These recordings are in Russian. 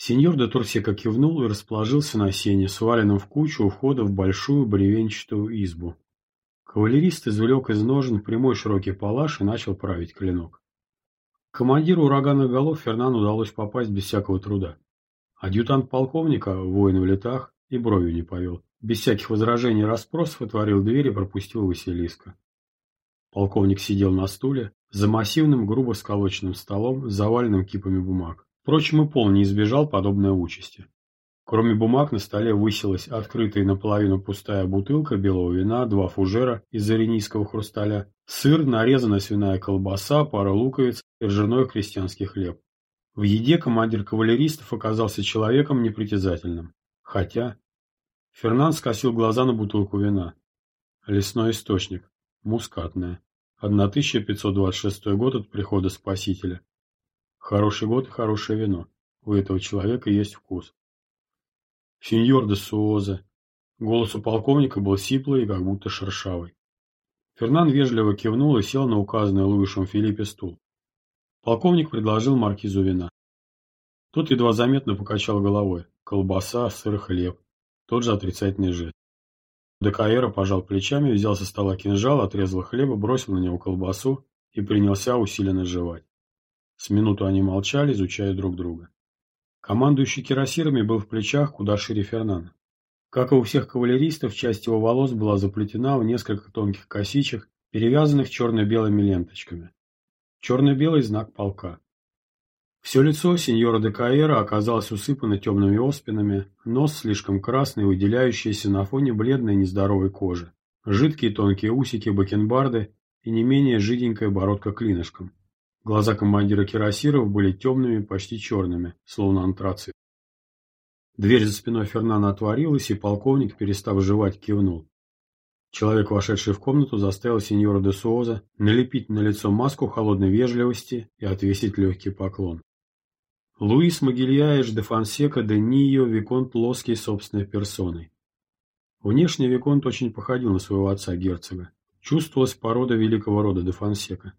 Сеньор де Турсека кивнул и расположился на сене, сваленном в кучу у входа в большую бревенчатую избу. Кавалерист извлек из ножен прямой широкий палаш и начал править клинок. Командиру ураганных голов Фернану удалось попасть без всякого труда. Адъютант полковника, воин в летах, и бровью не повел. Без всяких возражений и расспросов отворил дверь и пропустил Василиска. Полковник сидел на стуле, за массивным, грубо сколоченным столом, заваленным кипами бумаг. Впрочем, и Пол не избежал подобной участи. Кроме бумаг на столе высилась открытая наполовину пустая бутылка белого вина, два фужера из аренийского хрусталя, сыр, нарезанная свиная колбаса, пара луковиц и ржаной крестьянский хлеб. В еде командир кавалеристов оказался человеком непритязательным. Хотя... Фернан скосил глаза на бутылку вина. Лесной источник. Мускатное. 1526 год от прихода Спасителя. Хороший год и хорошее вино. У этого человека есть вкус. Сеньор де Суоза. Голос у полковника был сиплый и как будто шершавый. Фернан вежливо кивнул и сел на указанный Луишем Филиппе стул. Полковник предложил маркизу вина. Тот едва заметно покачал головой. Колбаса, сыр, хлеб. Тот же отрицательный жест. Декаэра пожал плечами, взял со стола кинжал, отрезал хлеба, бросил на него колбасу и принялся усиленно жевать. С минуту они молчали, изучая друг друга. Командующий кирасирами был в плечах куда шире Фернана. Как и у всех кавалеристов, часть его волос была заплетена в несколько тонких косичек, перевязанных черно-белыми ленточками. Черно-белый знак полка. Все лицо сеньора де Каэра оказалось усыпано темными оспинами, нос слишком красный, выделяющийся на фоне бледной нездоровой кожи, жидкие тонкие усики бакенбарды и не менее жиденькая бородка клинышком. Глаза командира кирасиров были темными, почти черными, словно антрацит. Дверь за спиной Фернана отворилась, и полковник, перестав жевать, кивнул. Человек, вошедший в комнату, заставил сеньора де Суоза налепить на лицо маску холодной вежливости и отвесить легкий поклон. Луис Могильяеш де Фонсека де Нио Виконт Лоский собственной персоной. Внешне Виконт очень походил на своего отца-герцога. Чувствовалась порода великого рода де Фонсека.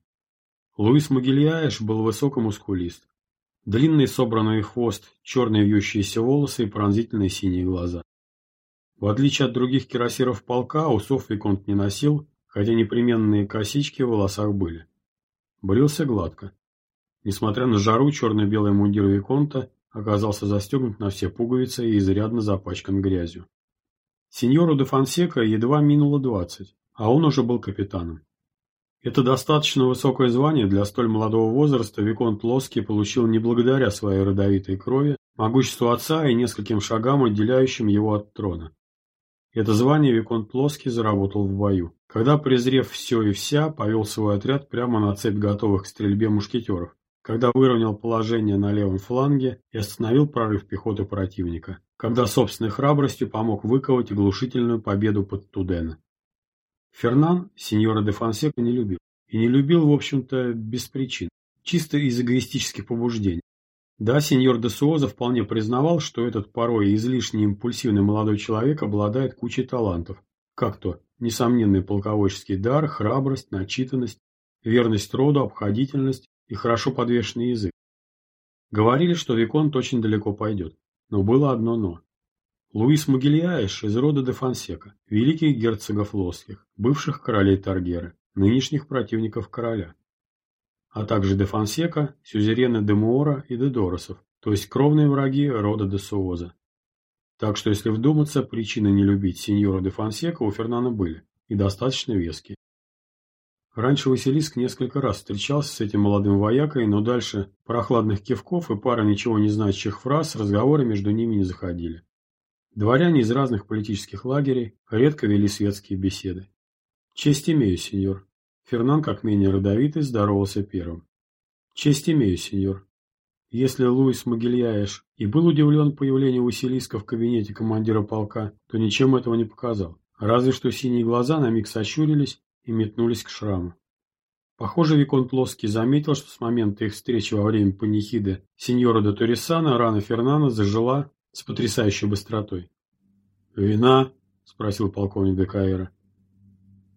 Луис Могильяеш был высоко мускулист. Длинный собранный хвост, черные вьющиеся волосы и пронзительные синие глаза. В отличие от других кирасиров полка, усов Виконт не носил, хотя непременные косички в волосах были. Брился гладко. Несмотря на жару, черно-белый мундир Виконта оказался застегнут на все пуговицы и изрядно запачкан грязью. Сеньору де Фонсека едва минуло двадцать, а он уже был капитаном. Это достаточно высокое звание для столь молодого возраста Виконт Лоски получил не благодаря своей родовитой крови, могуществу отца и нескольким шагам, отделяющим его от трона. Это звание Виконт Лоски заработал в бою, когда, презрев все и вся, повел свой отряд прямо на цепь готовых к стрельбе мушкетеров, когда выровнял положение на левом фланге и остановил прорыв пехоты противника, когда собственной храбростью помог выковать оглушительную победу под Тудена. Фернан сеньора де Фонсека не любил. И не любил, в общем-то, без причин. Чисто из эгоистических побуждений. Да, сеньор де Суоза вполне признавал, что этот порой излишне импульсивный молодой человек обладает кучей талантов. Как то несомненный полководческий дар, храбрость, начитанность, верность роду, обходительность и хорошо подвешенный язык. Говорили, что Виконт очень далеко пойдет. Но было одно «но». Луис Могильяеш из рода де Фонсека, великих герцогов Лосских, бывших королей Таргеры, нынешних противников короля, а также де Фонсека, сюзерены де Муора и де Доросов, то есть кровные враги рода де Суоза. Так что, если вдуматься, причины не любить сеньора де Фонсека у Фернана были, и достаточно веские. Раньше Василиск несколько раз встречался с этим молодым воякой, но дальше прохладных кивков и пара ничего не значащих фраз разговоры между ними не заходили. Дворяне из разных политических лагерей редко вели светские беседы. «Честь имею, сеньор». Фернан, как менее родовитый, здоровался первым. «Честь имею, сеньор». Если Луис Могильяеш и был удивлен появлению Василиска в кабинете командира полка, то ничем этого не показал. Разве что синие глаза на миг сощурились и метнулись к шраму. Похоже, Виконт Плоский заметил, что с момента их встречи во время панихиды сеньора де Турисана рана Фернана зажила с потрясающей быстротой. «Вина?» – спросил полковник Декаэра.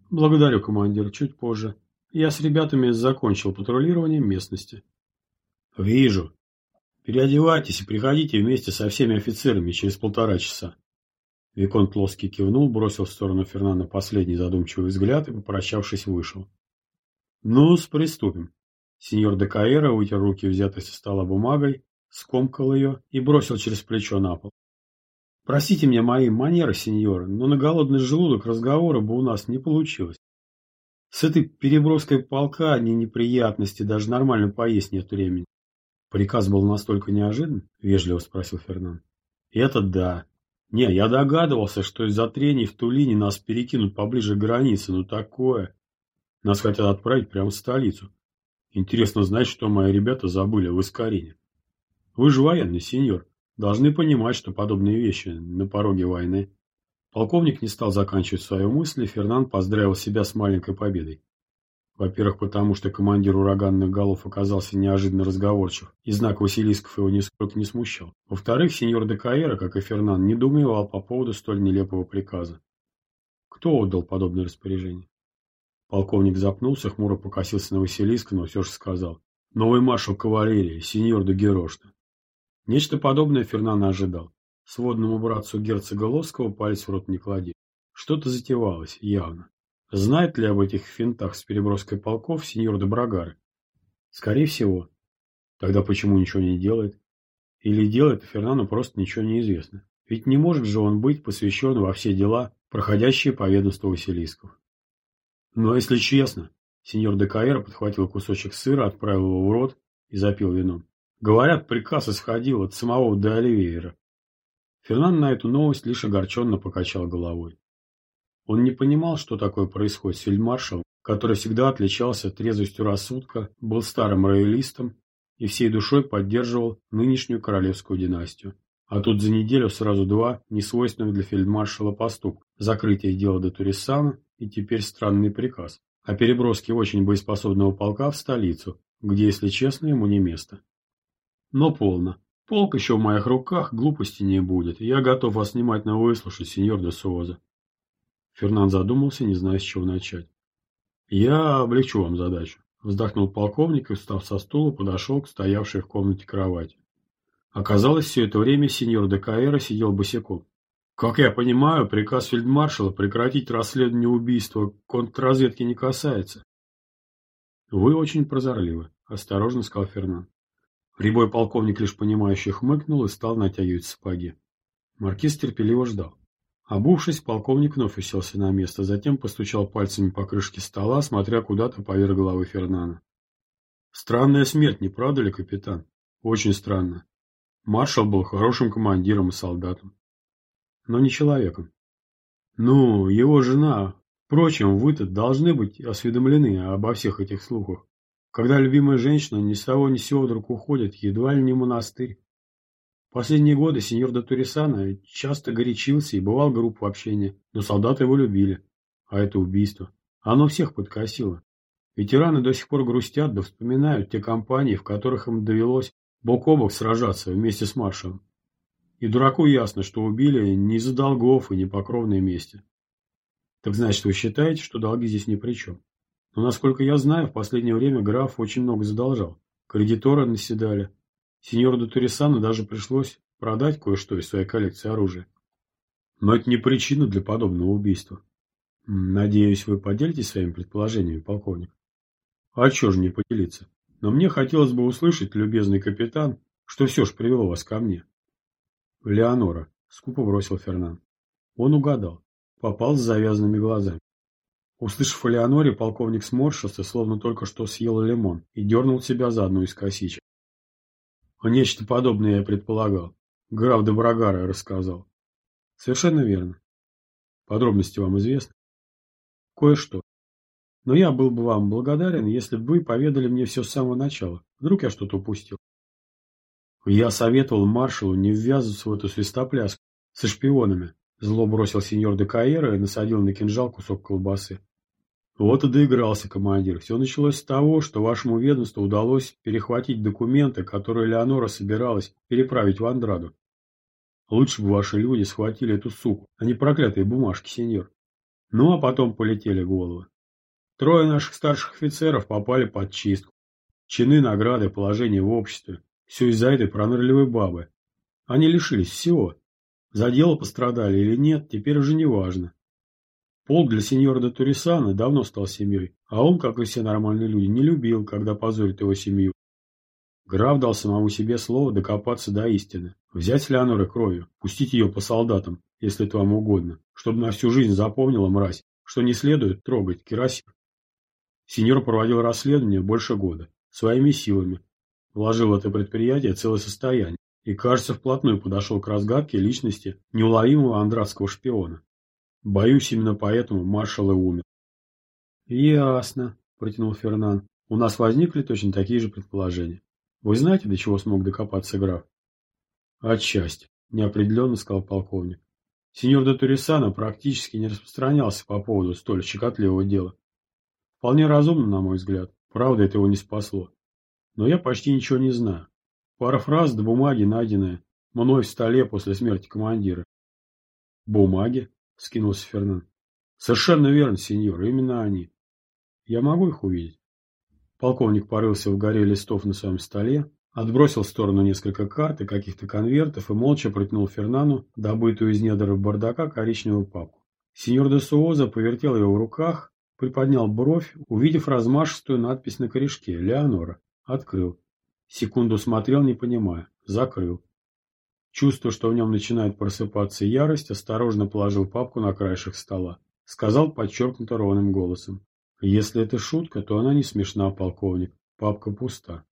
«Благодарю, командир, чуть позже. Я с ребятами закончил патрулирование местности». «Вижу». Переодевайтесь и приходите вместе со всеми офицерами через полтора часа. Виконт Лоский кивнул, бросил в сторону Фернана последний задумчивый взгляд и, попрощавшись, вышел. ну приступим. Сеньор де Каэра вытер руки, взятой со стола бумагой, скомкал ее и бросил через плечо на пол. Простите мне мои манеры, сеньор, но на голодный желудок разговора бы у нас не получилось. С этой переброской полка одни неприятности, даже нормально поесть нет времени. Приказ был настолько неожидан, вежливо спросил Фернан. Это да. Не, я догадывался, что из-за трений в Тулине нас перекинут поближе к границе, но такое. Нас хотят отправить прямо в столицу. Интересно знать, что мои ребята забыли в Искарине. Вы же военный, сеньор. Должны понимать, что подобные вещи на пороге войны. Полковник не стал заканчивать свою мысль, и Фернанд поздравил себя с маленькой победой. Во-первых, потому что командир ураганных голов оказался неожиданно разговорчив, и знак Василисков его нисколько не смущал. Во-вторых, сеньор де Каэра, как и Фернан, недоумевал по поводу столь нелепого приказа. Кто отдал подобное распоряжение? Полковник запнулся, хмуро покосился на Василиска, но все же сказал. Новый маршал кавалерии, сеньор де Герошта. Нечто подобное Фернан ожидал. Сводному братцу герцога Лосского палец в рот не клади. Что-то затевалось, явно. Знает ли об этих финтах с переброской полков сеньор Доброгары? Скорее всего. Тогда почему ничего не делает? Или делает, Фернану просто ничего не известно. Ведь не может же он быть посвящен во все дела, проходящие по ведомству Василисков. Но если честно, сеньор Декаэра подхватил кусочек сыра, отправил его в рот и запил вином. Говорят, приказ исходил от самого де Оливейра. Фернан на эту новость лишь огорченно покачал головой. Он не понимал, что такое происходит с фельдмаршалом, который всегда отличался трезвостью рассудка, был старым роялистом и всей душой поддерживал нынешнюю королевскую династию. А тут за неделю сразу два несвойственных для фельдмаршала поступка – закрытие дела до Турисана и теперь странный приказ о переброске очень боеспособного полка в столицу, где, если честно, ему не место. Но полно. Полк еще в моих руках, глупости не будет. Я готов вас внимательно выслушать, сеньор де Суоза. Фернан задумался, не зная, с чего начать. Я облегчу вам задачу. Вздохнул полковник и, встав со стула, подошел к стоявшей в комнате кровати. Оказалось, все это время сеньор де Каэра сидел босиком. Как я понимаю, приказ фельдмаршала прекратить расследование убийства контрразведки не касается. Вы очень прозорливы, осторожно сказал Фернан. Рябой полковник лишь понимающе хмыкнул и стал натягивать сапоги. Маркиз терпеливо ждал. Обувшись, полковник вновь уселся на место, затем постучал пальцами по крышке стола, смотря куда-то поверх головы Фернана. Странная смерть, не правда ли, капитан? Очень странно. Маршал был хорошим командиром и солдатом. Но не человеком. Ну, его жена... Впрочем, вы-то должны быть осведомлены обо всех этих слухах. Когда любимая женщина ни с того ни с сего вдруг уходит, едва ли не монастырь. Последние годы сеньор де Турисана часто горячился и бывал групп в общении, но солдаты его любили. А это убийство. Оно всех подкосило. Ветераны до сих пор грустят да вспоминают те кампании, в которых им довелось бок о бок сражаться вместе с маршалом. И дураку ясно, что убили не из-за долгов и не по кровной мести. Так значит, вы считаете, что долги здесь ни при чем? Но, насколько я знаю, в последнее время граф очень много задолжал. Кредиторы наседали. Сеньору де Турисану даже пришлось продать кое-что из своей коллекции оружия. Но это не причина для подобного убийства. Надеюсь, вы поделитесь своими предположениями, полковник. А чё же не поделиться? Но мне хотелось бы услышать, любезный капитан, что все ж привело вас ко мне. Леонора, скупо бросил Фернан. Он угадал. Попал с завязанными глазами. Услышав о Леоноре, полковник сморщился, словно только что съел лимон, и дернул себя за одну из косичек. Нечто подобное я предполагал. Граф Доброгара рассказал. Совершенно верно. Подробности вам известны? Кое-что. Но я был бы вам благодарен, если бы вы поведали мне все с самого начала. Вдруг я что-то упустил. Я советовал маршалу не ввязываться в эту свистопляску со шпионами. Зло бросил сеньор де Каэра и насадил на кинжал кусок колбасы. Вот и доигрался командир. Все началось с того, что вашему ведомству удалось перехватить документы, которые Леонора собиралась переправить в Андраду. Лучше бы ваши люди схватили эту суку, а не проклятые бумажки, сеньор. Ну, а потом полетели головы. Трое наших старших офицеров попали под чистку. Чины, награды, положение в обществе. Все из-за этой пронырливой бабы. Они лишились всего. За дело пострадали или нет, теперь уже не важно. Пол для сеньора де Турисана давно стал семьей, а он, как и все нормальные люди, не любил, когда позорит его семью. Граф дал самому себе слово докопаться до истины, взять Леонора кровью, пустить ее по солдатам, если это вам угодно, чтобы на всю жизнь запомнила мразь, что не следует трогать Кирасир. Сеньор проводил расследование больше года, своими силами, вложил в это предприятие целое состояние и, кажется, вплотную подошел к разгадке личности неуловимого андратского шпиона. Боюсь, именно поэтому маршал и умер. Ясно, протянул Фернан. У нас возникли точно такие же предположения. Вы знаете, до чего смог докопаться граф? Отчасти, неопределенно сказал полковник. Сеньор де Турисана практически не распространялся по поводу столь щекотливого дела. Вполне разумно, на мой взгляд. Правда, это его не спасло. Но я почти ничего не знаю. Пара фраз до бумаги, найденная мной в столе после смерти командира. Бумаги? — скинулся Фернан. «Совершенно верно, сеньор, именно они. Я могу их увидеть?» Полковник порылся в горе листов на своем столе, отбросил в сторону несколько карт и каких-то конвертов и молча протянул Фернану добытую из недр бардака коричневую папку. Сеньор де Суоза повертел его в руках, приподнял бровь, увидев размашистую надпись на корешке «Леонора». Открыл. Секунду смотрел, не понимая. Закрыл. Чувствуя, что в нем начинает просыпаться ярость, осторожно положил папку на краешек стола. Сказал подчеркнуто ровным голосом. Если это шутка, то она не смешна, полковник. Папка пуста.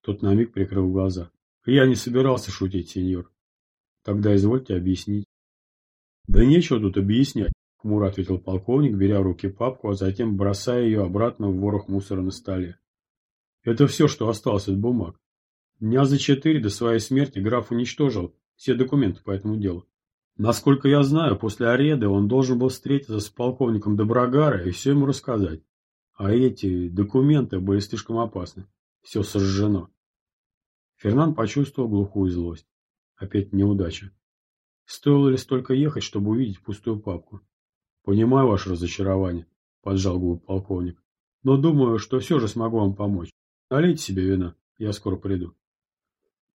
Тот на миг прикрыл глаза. Я не собирался шутить, сеньор. Тогда извольте объяснить. Да нечего тут объяснять, хмуро ответил полковник, беря в руки папку, а затем бросая ее обратно в ворох мусора на столе. Это все, что осталось от бумаг. Дня за четыре до своей смерти граф уничтожил все документы по этому делу. Насколько я знаю, после Ареды он должен был встретиться с полковником Доброгара и все ему рассказать. А эти документы были слишком опасны. Все сожжено. Фернан почувствовал глухую злость. Опять неудача. Стоило ли столько ехать, чтобы увидеть пустую папку? Понимаю ваше разочарование, поджал губы полковник. Но думаю, что все же смогу вам помочь. Налейте себе вина, я скоро приду.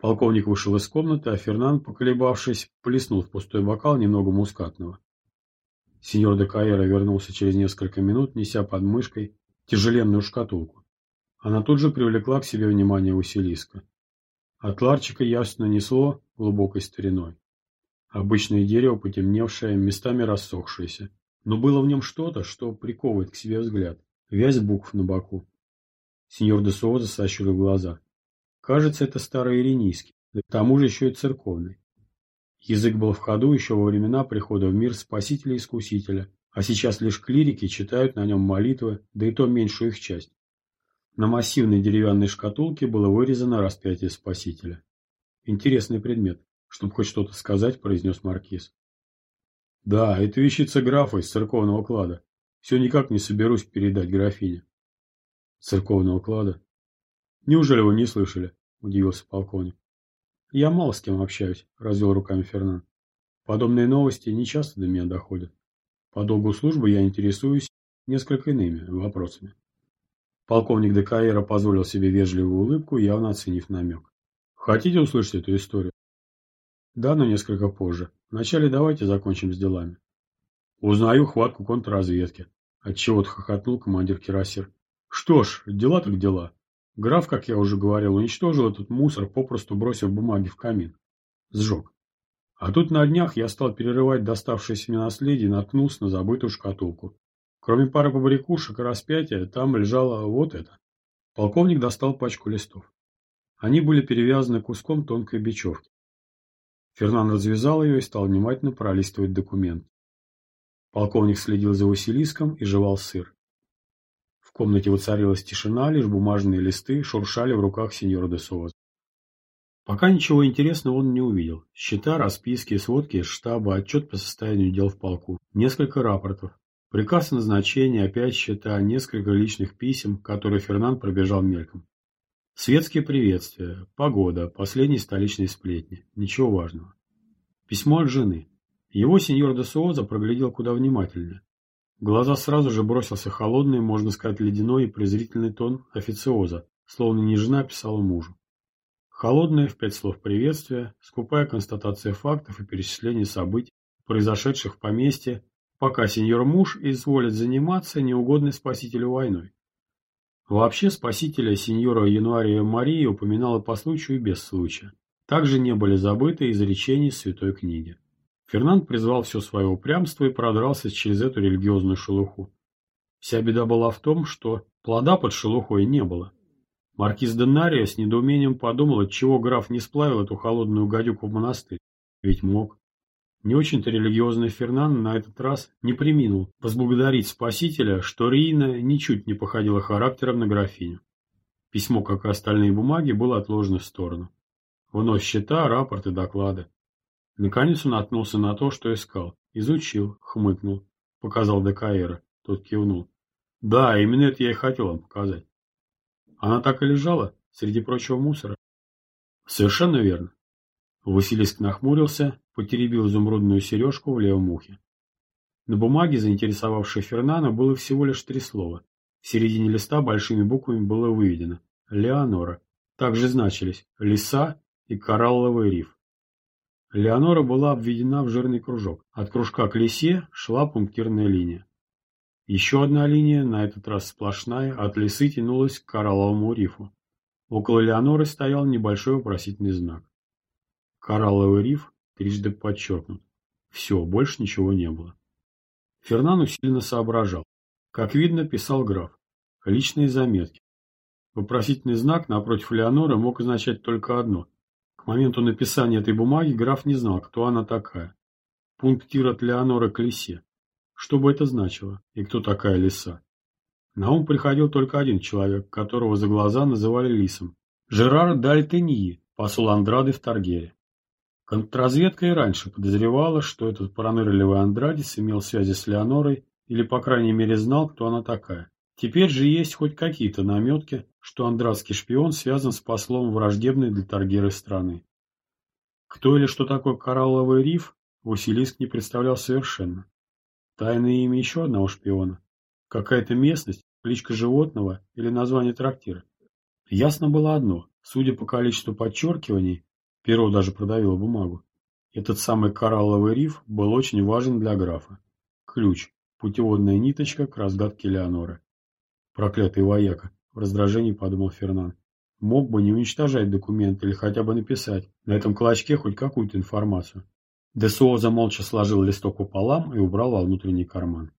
Полковник вышел из комнаты, а Фернан, поколебавшись, плеснул в пустой бокал немного мускатного. Сеньор де Каэра вернулся через несколько минут, неся под мышкой тяжеленную шкатулку. Она тут же привлекла к себе внимание Василиска. От ларчика ясно несло глубокой стариной. Обычное дерево, потемневшее, местами рассохшееся. Но было в нем что-то, что приковывает к себе взгляд. Вязь букв на боку. Сеньор де Суоза сощурил глаза. Кажется, это старый иринийский, да к тому же еще и церковный. Язык был в ходу еще во времена прихода в мир Спасителя-Искусителя, а сейчас лишь клирики читают на нем молитвы, да и то меньшую их часть. На массивной деревянной шкатулке было вырезано распятие Спасителя. Интересный предмет, чтобы хоть что-то сказать, произнес Маркиз. Да, это вещица графа из церковного клада. Все никак не соберусь передать графине. Церковного клада? Неужели вы не слышали? Удивился полковник. Я мало с кем общаюсь, развел руками Фернан. Подобные новости не часто до меня доходят. По долгу службы я интересуюсь несколько иными вопросами. Полковник Декаэра позволил себе вежливую улыбку, явно оценив намек. Хотите услышать эту историю? Да, но несколько позже. Вначале давайте закончим с делами. Узнаю хватку контрразведки. Отчего-то хохотнул командир Кирасир. Что ж, дела так дела. Граф, как я уже говорил, уничтожил этот мусор, попросту бросив бумаги в камин. Сжег. А тут на днях я стал перерывать доставшееся мне наследие и наткнулся на забытую шкатулку. Кроме пары побрякушек и распятия, там лежало вот это. Полковник достал пачку листов. Они были перевязаны куском тонкой бечевки. Фернан развязал ее и стал внимательно пролистывать документ. Полковник следил за Василиском и жевал сыр. Комнате воцарилась тишина, лишь бумажные листы шуршали в руках сеньора де Суоза. Пока ничего интересного он не увидел. Счета, расписки, сводки из штаба, отчет по состоянию дел в полку, несколько рапортов, приказ о назначении, опять счета, несколько личных писем, которые Фернан пробежал мельком. Светские приветствия, погода, последние столичные сплетни. Ничего важного. Письмо от жены. Его сеньор де Суоза проглядел куда внимательнее. Глаза сразу же бросился холодный, можно сказать, ледяной и презрительный тон официоза, словно не жена писала мужу. Холодное в пять слов приветствие, скупая констатация фактов и перечисление событий, произошедших в поместье, пока сеньор муж изволит заниматься неугодной спасителю войной. Вообще спасителя сеньора Януария Марии упоминала по случаю и без случая. Также не были забыты изречения Святой книги. Фернанд призвал все свое упрямство и продрался через эту религиозную шелуху. Вся беда была в том, что плода под шелухой не было. Маркиз Денария с недоумением подумал, отчего граф не сплавил эту холодную гадюку в монастырь. Ведь мог. Не очень-то религиозный Фернан на этот раз не приминул возблагодарить Спасителя, что Рина ничуть не походила характером на графиню. Письмо, как и остальные бумаги, было отложено в сторону. Вновь счета, рапорты, доклады. Наконец он наткнулся на то, что искал. Изучил, хмыкнул. Показал Декаэра. Тот кивнул. Да, именно это я и хотел вам показать. Она так и лежала, среди прочего мусора. Совершенно верно. Василиск нахмурился, потеребил изумрудную сережку в левом ухе. На бумаге, заинтересовавшей Фернана, было всего лишь три слова. В середине листа большими буквами было выведено «Леонора». Также значились «Лиса» и «Коралловый риф». Леонора была обведена в жирный кружок. От кружка к лисе шла пунктирная линия. Еще одна линия, на этот раз сплошная, от лисы тянулась к коралловому рифу. Около Леоноры стоял небольшой вопросительный знак. Коралловый риф трижды подчеркнут. Все, больше ничего не было. Фернан усиленно соображал. Как видно, писал граф. Личные заметки. Вопросительный знак напротив Леоноры мог означать только одно. К моменту написания этой бумаги граф не знал, кто она такая. Пунктир от Леоноры к лисе. Что бы это значило? И кто такая лиса? На ум приходил только один человек, которого за глаза называли лисом. Жерар Дальтеньи, посол Андрады в Таргере. Контрразведка и раньше подозревала, что этот пронырливый Андрадис имел связи с Леонорой или, по крайней мере, знал, кто она такая. Теперь же есть хоть какие-то наметки, что андрадский шпион связан с послом враждебной для Таргеры страны. Кто или что такое коралловый риф, Василиск не представлял совершенно. Тайное имя еще одного шпиона. Какая-то местность, кличка животного или название трактира. Ясно было одно. Судя по количеству подчеркиваний, Перо даже продавило бумагу. Этот самый коралловый риф был очень важен для графа. Ключ, путеводная ниточка к разгадке Леоноры. Проклятый вояка, в раздражении подумал Фернан. Мог бы не уничтожать документ или хотя бы написать на этом клочке хоть какую-то информацию. Десуоза молча сложил листок пополам и убрал во внутренний карман.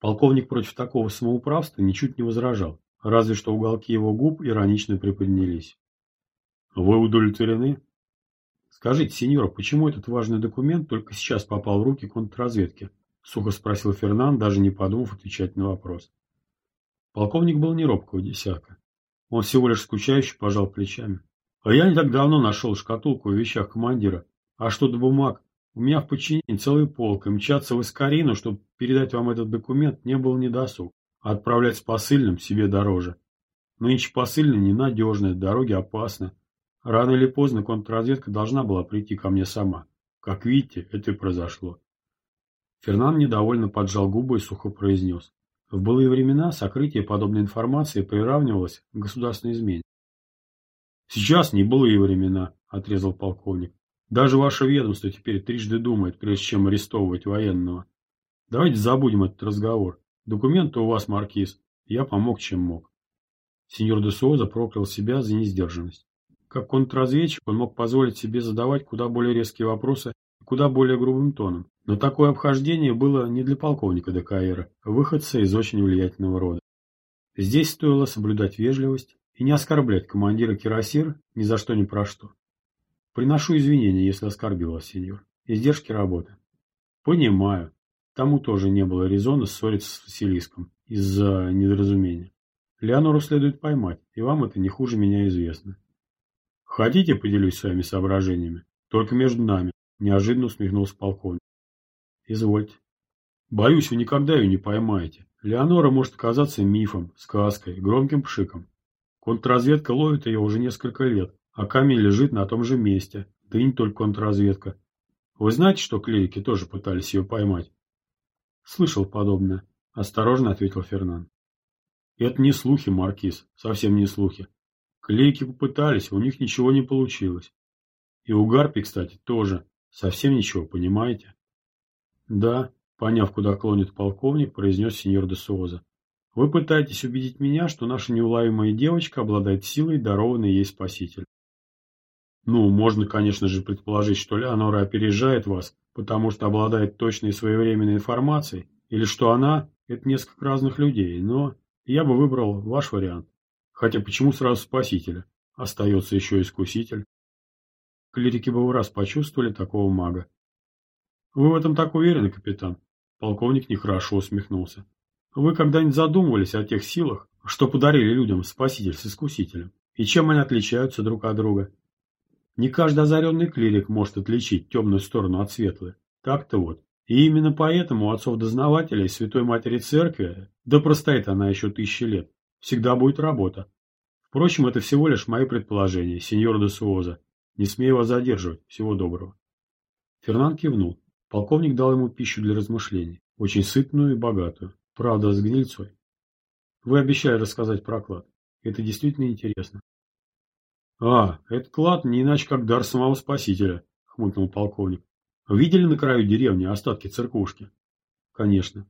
Полковник против такого самоуправства ничуть не возражал, разве что уголки его губ иронично приподнялись. «Вы удовлетворены?» «Скажите, сеньора, почему этот важный документ только сейчас попал в руки контрразведки?» — сухо спросил Фернан, даже не подумав отвечать на вопрос. Полковник был не робкого десятка. Он всего лишь скучающе пожал плечами. «А я не так давно нашел шкатулку в вещах командира. А что до бумаг? У меня в подчинении целый полк, и мчаться в Искарину, чтобы передать вам этот документ, не было недосуг. А отправлять с посыльным себе дороже. Нынче посыльный ненадежный, дороги опасны. Рано или поздно контрразведка должна была прийти ко мне сама. Как видите, это и произошло. Фернан недовольно поджал губы и сухо произнес. В былые времена сокрытие подобной информации приравнивалось к государственной измене. «Сейчас не былые времена», — отрезал полковник. «Даже ваше ведомство теперь трижды думает, прежде чем арестовывать военного. Давайте забудем этот разговор. Документы у вас, маркиз. Я помог, чем мог». Сеньор де Суоза проклял себя за несдержанность. Как контрразведчик он мог позволить себе задавать куда более резкие вопросы куда более грубым тоном. Но такое обхождение было не для полковника ДКР, а выходца из очень влиятельного рода. Здесь стоило соблюдать вежливость и не оскорблять командира Кирасир ни за что ни про что. Приношу извинения, если оскорбил вас, сеньор. Издержки работы. Понимаю. Тому тоже не было резона ссориться с Василиском из-за недоразумения. Леонору следует поймать, и вам это не хуже меня известно. Хотите, поделюсь своими соображениями? Только между нами, неожиданно усмехнулся полковник. Извольте. Боюсь, вы никогда ее не поймаете. Леонора может оказаться мифом, сказкой, громким пшиком. Контрразведка ловит ее уже несколько лет, а камень лежит на том же месте. Да и не только контрразведка. Вы знаете, что клирики тоже пытались ее поймать? Слышал подобное. Осторожно ответил Фернан. Это не слухи, Маркиз, совсем не слухи. Клейки попытались, у них ничего не получилось. И у Гарпи, кстати, тоже. Совсем ничего, понимаете? Да, поняв, куда клонит полковник, произнес сеньор де Суоза. Вы пытаетесь убедить меня, что наша неуловимая девочка обладает силой, дарованной ей спаситель. Ну, можно, конечно же, предположить, что Леонора опережает вас, потому что обладает точной и своевременной информацией, или что она – это несколько разных людей, но я бы выбрал ваш вариант. Хотя почему сразу спасителя? Остается еще искуситель. Клирики бы в раз почувствовали такого мага. Вы в этом так уверены, капитан? Полковник нехорошо усмехнулся. Вы когда-нибудь задумывались о тех силах, что подарили людям спаситель с искусителем? И чем они отличаются друг от друга? Не каждый озаренный клирик может отличить темную сторону от светлой. Так-то вот. И именно поэтому у отцов-дознавателей Святой Матери Церкви, да простоит она еще тысячи лет, всегда будет работа. Впрочем, это всего лишь мои предположения, сеньор де Суоза. Не смею вас задерживать. Всего доброго. Фернан кивнул. Полковник дал ему пищу для размышлений. Очень сытную и богатую. Правда, с гнильцой. Вы обещали рассказать про клад. Это действительно интересно. «А, этот клад не иначе, как дар самого Спасителя», — хмыкнул полковник. «Видели на краю деревни остатки церквушки?» «Конечно.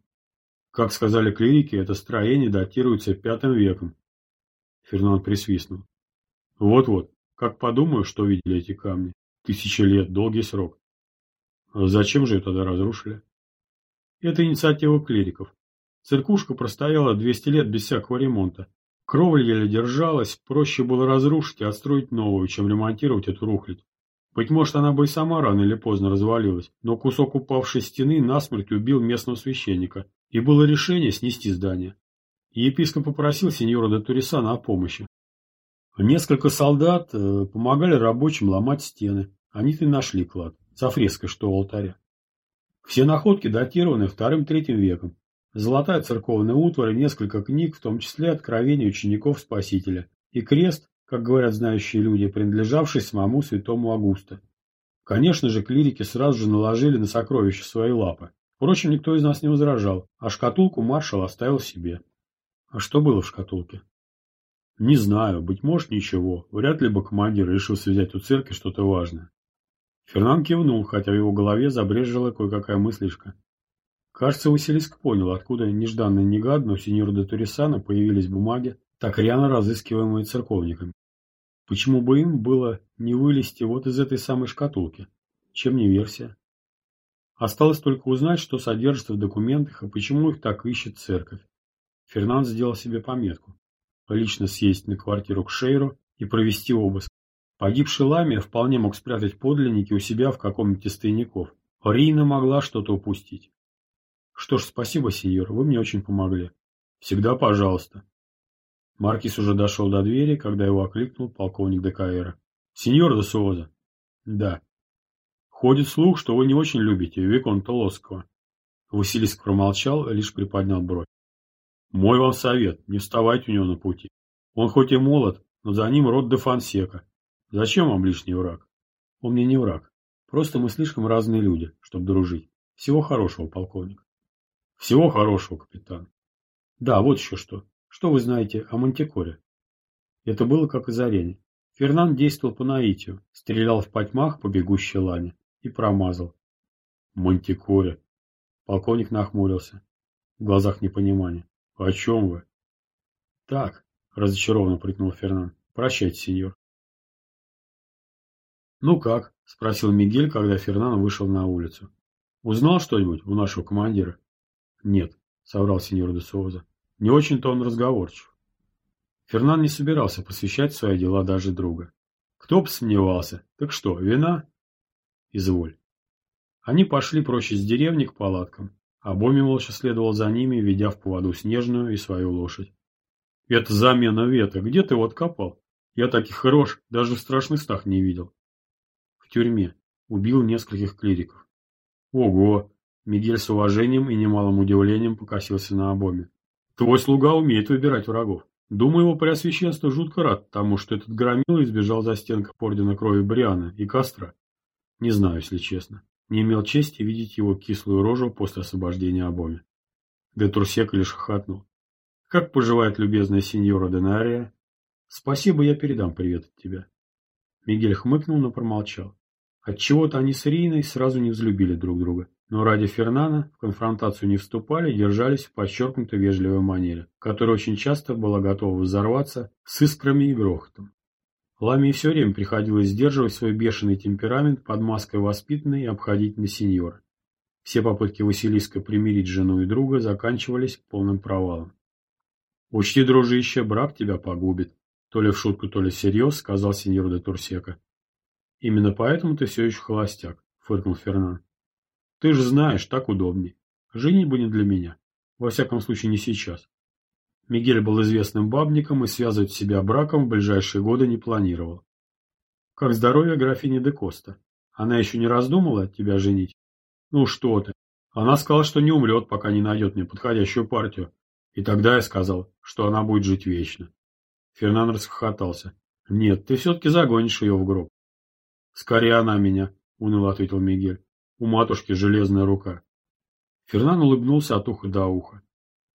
Как сказали клирики, это строение датируется пятым веком». Фернанд присвистнул. «Вот-вот, как подумаю, что видели эти камни. Тысячи лет, долгий срок. А зачем же ее тогда разрушили?» «Это инициатива клириков. Церквушка простояла 200 лет без всякого ремонта, Кровля еле держалась, проще было разрушить и отстроить новую, чем ремонтировать эту рухлядь. Быть может, она бы и сама рано или поздно развалилась, но кусок упавшей стены насмерть убил местного священника, и было решение снести здание. И епископ попросил сеньора де Турисана о помощи. Несколько солдат э, помогали рабочим ломать стены. Они-то и нашли клад, со фреской, что у алтаря. Все находки датированы вторым-третьим веком, Золотая церковная утварь, несколько книг, в том числе откровения учеников Спасителя, и крест, как говорят знающие люди, принадлежавший самому святому Августу. Конечно же, клирики сразу же наложили на сокровища свои лапы. Впрочем, никто из нас не возражал, а шкатулку маршал оставил себе. А что было в шкатулке? Не знаю, быть может ничего. Вряд ли бы решил взять у церкви что-то важное. Фернан кивнул, хотя в его голове забрежила кое-какая мыслишка. Кажется, Василиск понял, откуда нежданно-негадно у сеньора де Турисана появились бумаги, так рьяно разыскиваемые церковниками. Почему бы им было не вылезти вот из этой самой шкатулки? Чем не версия? Осталось только узнать, что содержится в документах и почему их так ищет церковь. Фернанд сделал себе пометку. Лично съездить на квартиру к Шейру и провести обыск. Погибший Ламия вполне мог спрятать подлинники у себя в каком-нибудь из тайников. Рина могла что-то упустить. Что ж, спасибо, сеньор, вы мне очень помогли. Всегда пожалуйста. Маркис уже дошел до двери, когда его окликнул полковник ДКР. Сеньор де Суоза. Да. Ходит слух, что вы не очень любите Виконта Лоскова. Василиск промолчал, лишь приподнял бровь. Мой вам совет, не вставайте у него на пути. Он хоть и молод, но за ним род де Фансека. Зачем вам лишний враг? Он мне не враг. Просто мы слишком разные люди, чтобы дружить. Всего хорошего, полковник. Всего хорошего, капитан. Да, вот еще что. Что вы знаете о Мантикоре? Это было как озарение. Фернанд действовал по наитию, стрелял в потьмах по бегущей лане и промазал. Мантикоре. Полковник нахмурился. В глазах непонимание. О чем вы? Так, разочарованно прикнул Фернанд. Прощайте, сеньор. Ну как? Спросил Мигель, когда Фернан вышел на улицу. Узнал что-нибудь у нашего командира? Нет, соврал сеньор де. Не очень-то он разговорчив. Фернан не собирался посвящать свои дела даже друга. Кто бы сомневался. Так что, вина? Изволь. Они пошли проще с деревни к палаткам, а молча следовал за ними, ведя в поводу снежную и свою лошадь. Это замена вета. Где ты его откопал? Я таких хорош даже в страшных снах не видел. В тюрьме. Убил нескольких клириков. Ого! Мигель с уважением и немалым удивлением покосился на обоме. «Твой слуга умеет выбирать врагов. Думаю, его преосвященство жутко рад тому, что этот громила избежал за стенков ордена крови Бриана и Кастра. Не знаю, если честно. Не имел чести видеть его кислую рожу после освобождения обоми». Де Турсек лишь хохотнул. «Как поживает любезная сеньора Денария?» Спасибо, я передам привет от тебя. Мигель хмыкнул, но промолчал. Отчего-то они с Риной сразу не взлюбили друг друга, но ради Фернана в конфронтацию не вступали держались в подчеркнуто вежливой манере, которая очень часто была готова взорваться с искрами и грохотом. Ламе все время приходилось сдерживать свой бешеный темперамент под маской воспитанной и обходительной сеньоры. Все попытки Василиска примирить жену и друга заканчивались полным провалом. «Учти, дружище, брак тебя погубит», то ли в шутку, то ли всерьез, сказал сеньор де Турсека. «Именно поэтому ты все еще холостяк», — фыркнул Фернан. «Ты же знаешь, так удобней. Женитьба не для меня. Во всяком случае, не сейчас. Мигель был известным бабником и связывать себя браком в ближайшие годы не планировал. Как здоровье графини де Коста? Она еще не раздумала тебя женить? Ну что ты. Она сказала, что не умрет, пока не найдет мне подходящую партию. И тогда я сказал, что она будет жить вечно. Фернан расхохотался. Нет, ты все-таки загонишь ее в гроб. Скорее она меня, уныло ответил Мигель. У матушки железная рука. Фернан улыбнулся от уха до уха.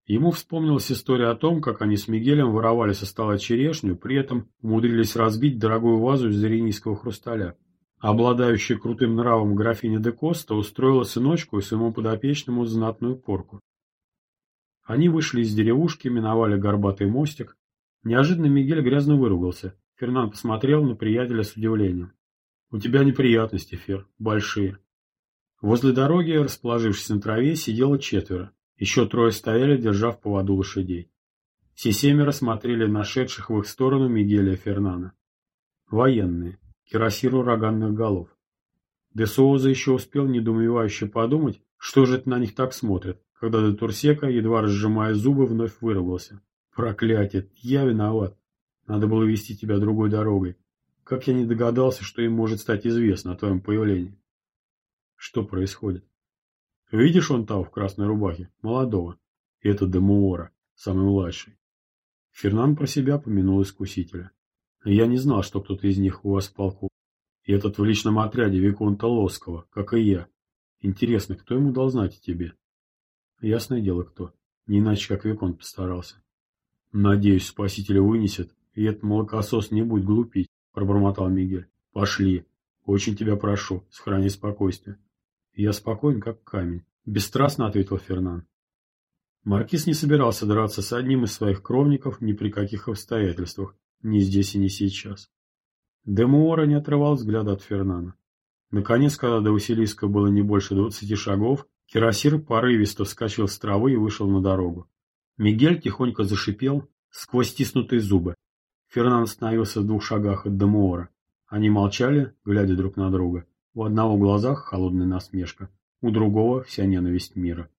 Ему вспомнилась история о том, как они с Мигелем воровали со стола черешню, при этом умудрились разбить дорогую вазу из заренийского хрусталя. Обладающая крутым нравом графиня де Коста устроила сыночку и своему подопечному знатную порку. Они вышли из деревушки, миновали горбатый мостик. Неожиданно Мигель грязно выругался. Фернан посмотрел на приятеля с удивлением. «У тебя неприятности, Фер, большие». Возле дороги, расположившись на траве, сидело четверо. Еще трое стояли, держа в поводу лошадей. Все семеро смотрели нашедших в их сторону Мигеля Фернана. Военные, кирасир ураганных голов. Де Соуза еще успел недоумевающе подумать, что же это на них так смотрят, когда Де Турсека, едва разжимая зубы, вновь выругался. «Проклятие! Я виноват! Надо было вести тебя другой дорогой. Как я не догадался, что им может стать известно о твоем появлении?» «Что происходит?» Видишь он того в красной рубахе, молодого. Это Демуора, самый младший. Фернан про себя помянул искусителя. Я не знал, что кто-то из них у вас в полку. И этот в личном отряде Виконта Лоскова, как и я. Интересно, кто ему дал знать о тебе? Ясное дело, кто. Не иначе, как Виконт постарался. Надеюсь, спасителя вынесет, и этот молокосос не будет глупить, пробормотал Мигель. Пошли. Очень тебя прошу, сохрани спокойствие. «Я спокоен, как камень», — бесстрастно ответил Фернан. Маркиз не собирался драться с одним из своих кровников ни при каких обстоятельствах, ни здесь и ни сейчас. Демуора не отрывал взгляда от Фернана. Наконец, когда до Василиска было не больше двадцати шагов, Кирасир порывисто вскочил с травы и вышел на дорогу. Мигель тихонько зашипел сквозь стиснутые зубы. Фернан остановился в двух шагах от Демуора. Они молчали, глядя друг на друга. У одного в глазах холодная насмешка, у другого вся ненависть мира.